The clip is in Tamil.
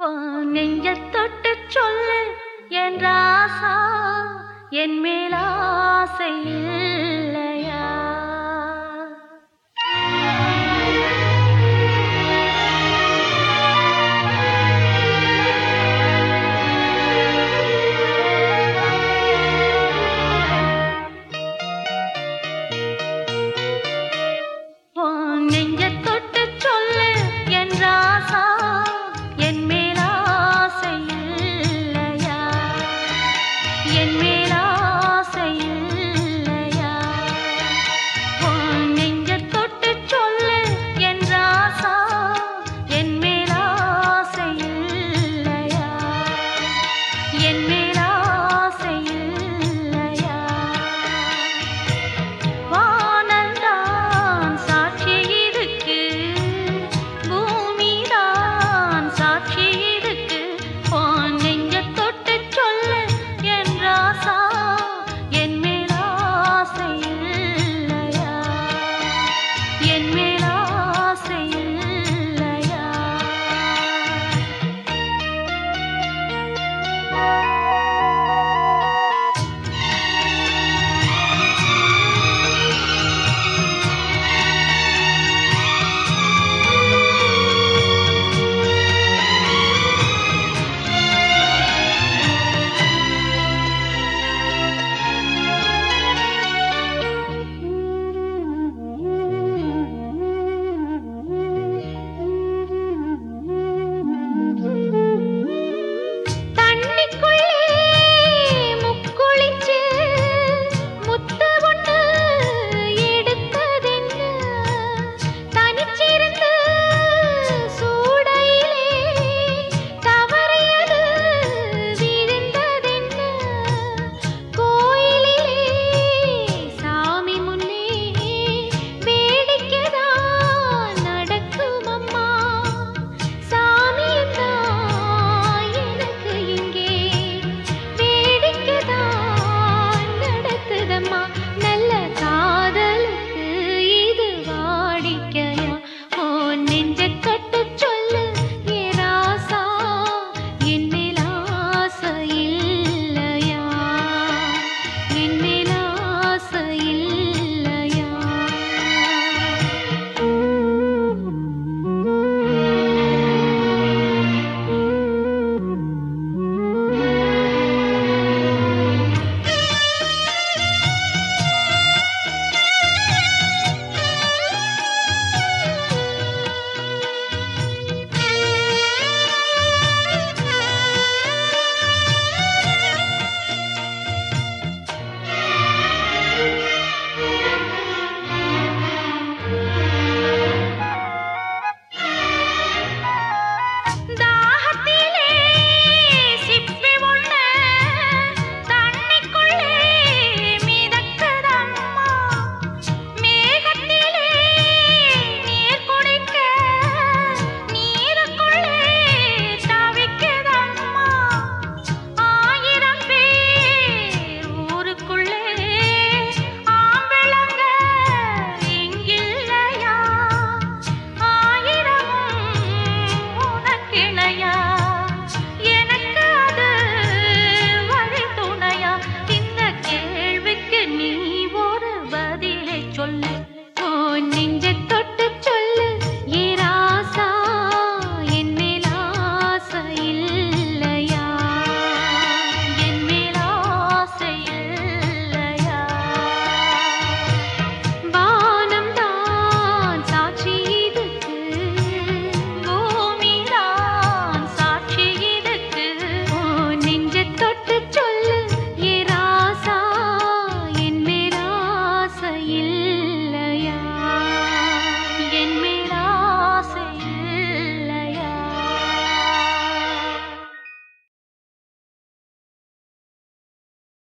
நெஞ்ச தொட்டு சொல்லு என் ராசா என் மேலாசை இல்லை. என்